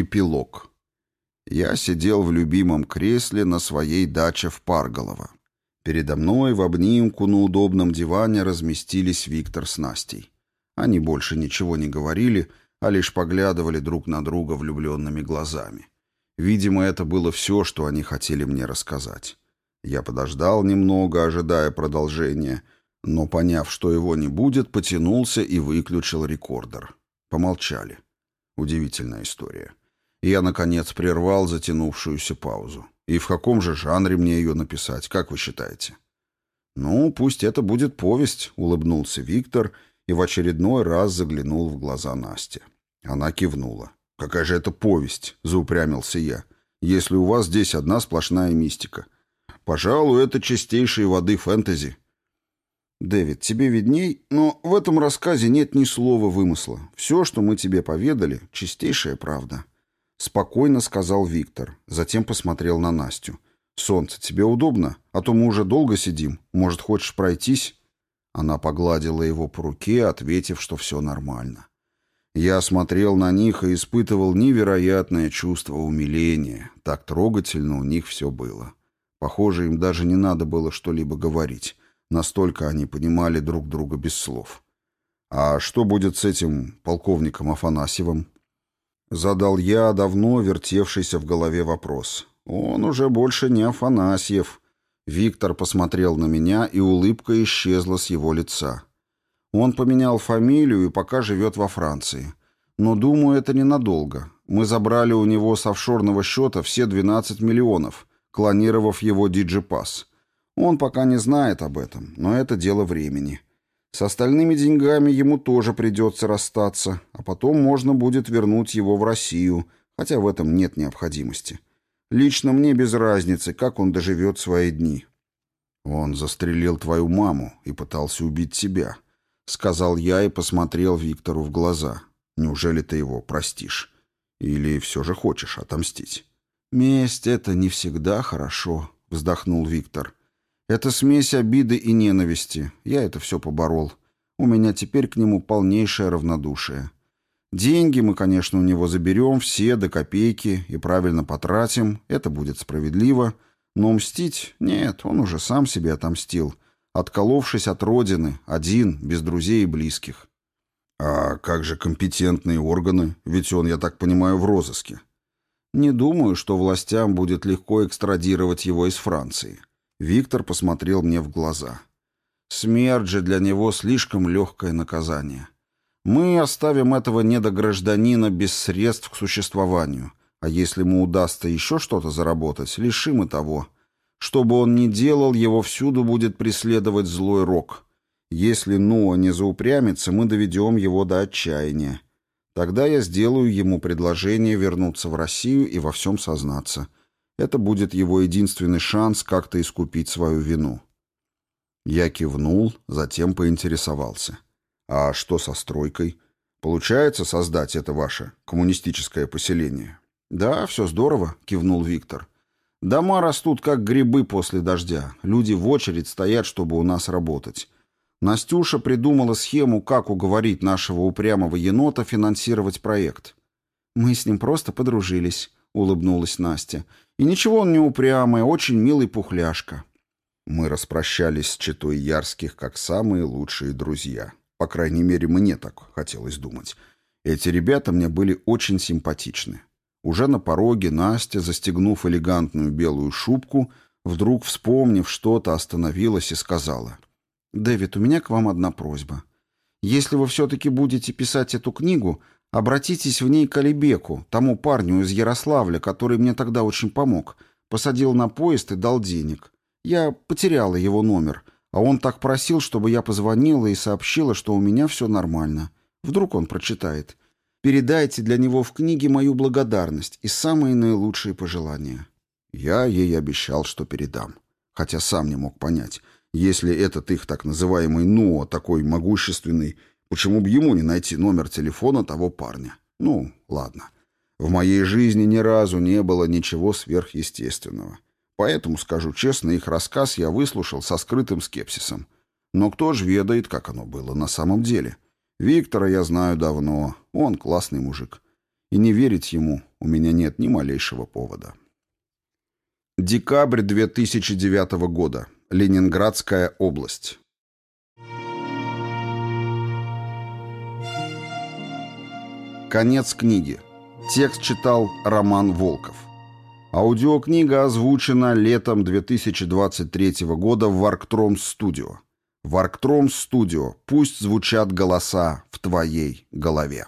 Эпилог. Я сидел в любимом кресле на своей даче в Парголово. Передо мной в обнимку на удобном диване разместились Виктор с Настей. Они больше ничего не говорили, а лишь поглядывали друг на друга влюбленными глазами. Видимо, это было все, что они хотели мне рассказать. Я подождал немного, ожидая продолжения, но, поняв, что его не будет, потянулся и выключил рекордер. Помолчали. Удивительная история. Я, наконец, прервал затянувшуюся паузу. И в каком же жанре мне ее написать, как вы считаете? «Ну, пусть это будет повесть», — улыбнулся Виктор и в очередной раз заглянул в глаза Насти. Она кивнула. «Какая же это повесть?» — заупрямился я. «Если у вас здесь одна сплошная мистика. Пожалуй, это чистейшей воды фэнтези». «Дэвид, тебе видней, но в этом рассказе нет ни слова вымысла. Все, что мы тебе поведали, чистейшая правда». Спокойно сказал Виктор, затем посмотрел на Настю. «Солнце, тебе удобно? А то мы уже долго сидим. Может, хочешь пройтись?» Она погладила его по руке, ответив, что все нормально. Я смотрел на них и испытывал невероятное чувство умиления. Так трогательно у них все было. Похоже, им даже не надо было что-либо говорить. Настолько они понимали друг друга без слов. «А что будет с этим полковником Афанасьевым?» Задал я давно вертевшийся в голове вопрос. «Он уже больше не Афанасьев». Виктор посмотрел на меня, и улыбка исчезла с его лица. Он поменял фамилию и пока живет во Франции. Но, думаю, это ненадолго. Мы забрали у него с офшорного счета все 12 миллионов, клонировав его Диджипас. Он пока не знает об этом, но это дело времени. С остальными деньгами ему тоже придется расстаться, а потом можно будет вернуть его в Россию, хотя в этом нет необходимости. Лично мне без разницы, как он доживет свои дни. Он застрелил твою маму и пытался убить себя, сказал я и посмотрел Виктору в глаза. Неужели ты его простишь? Или все же хочешь отомстить? Месть — это не всегда хорошо, вздохнул Виктор. Это смесь обиды и ненависти. Я это все поборол. У меня теперь к нему полнейшее равнодушие. Деньги мы, конечно, у него заберем все до копейки и правильно потратим. Это будет справедливо. Но мстить? Нет, он уже сам себе отомстил. Отколовшись от родины, один, без друзей и близких. А как же компетентные органы? Ведь он, я так понимаю, в розыске. Не думаю, что властям будет легко экстрадировать его из Франции. Виктор посмотрел мне в глаза. Смерть же для него слишком легкое наказание. Мы оставим этого недогражданина без средств к существованию, а если ему удастся еще что-то заработать, лишим и того. Что бы он ни делал, его всюду будет преследовать злой рок. Если Ноа не заупрямится, мы доведем его до отчаяния. Тогда я сделаю ему предложение вернуться в Россию и во всем сознаться. Это будет его единственный шанс как-то искупить свою вину. Я кивнул, затем поинтересовался. А что со стройкой? Получается создать это ваше коммунистическое поселение? Да, все здорово, кивнул Виктор. Дома растут как грибы после дождя. Люди в очередь стоят, чтобы у нас работать. Настюша придумала схему, как уговорить нашего упрямого енота финансировать проект. Мы с ним просто подружились, улыбнулась Настя. И ничего он не упрямый, очень милый пухляшка. Мы распрощались с Читой Ярских как самые лучшие друзья. По крайней мере, мне так хотелось думать. Эти ребята мне были очень симпатичны. Уже на пороге Настя, застегнув элегантную белую шубку, вдруг, вспомнив что-то, остановилась и сказала. «Дэвид, у меня к вам одна просьба. Если вы все-таки будете писать эту книгу, Обратитесь в ней к Алибеку, тому парню из Ярославля, который мне тогда очень помог. Посадил на поезд и дал денег. Я потеряла его номер, а он так просил, чтобы я позвонила и сообщила, что у меня все нормально. Вдруг он прочитает. Передайте для него в книге мою благодарность и самые наилучшие пожелания. Я ей обещал, что передам. Хотя сам не мог понять, если этот их так называемый Ноа такой могущественный Почему бы ему не найти номер телефона того парня? Ну, ладно. В моей жизни ни разу не было ничего сверхъестественного. Поэтому, скажу честно, их рассказ я выслушал со скрытым скепсисом. Но кто же ведает, как оно было на самом деле? Виктора я знаю давно, он классный мужик. И не верить ему У меня нет ни малейшего повода. Декабрь 2009 года. Ленинградская область. Конец книги. Текст читал Роман Волков. Аудиокнига озвучена летом 2023 года в Варктромс Студио. Варктромс Студио. Пусть звучат голоса в твоей голове.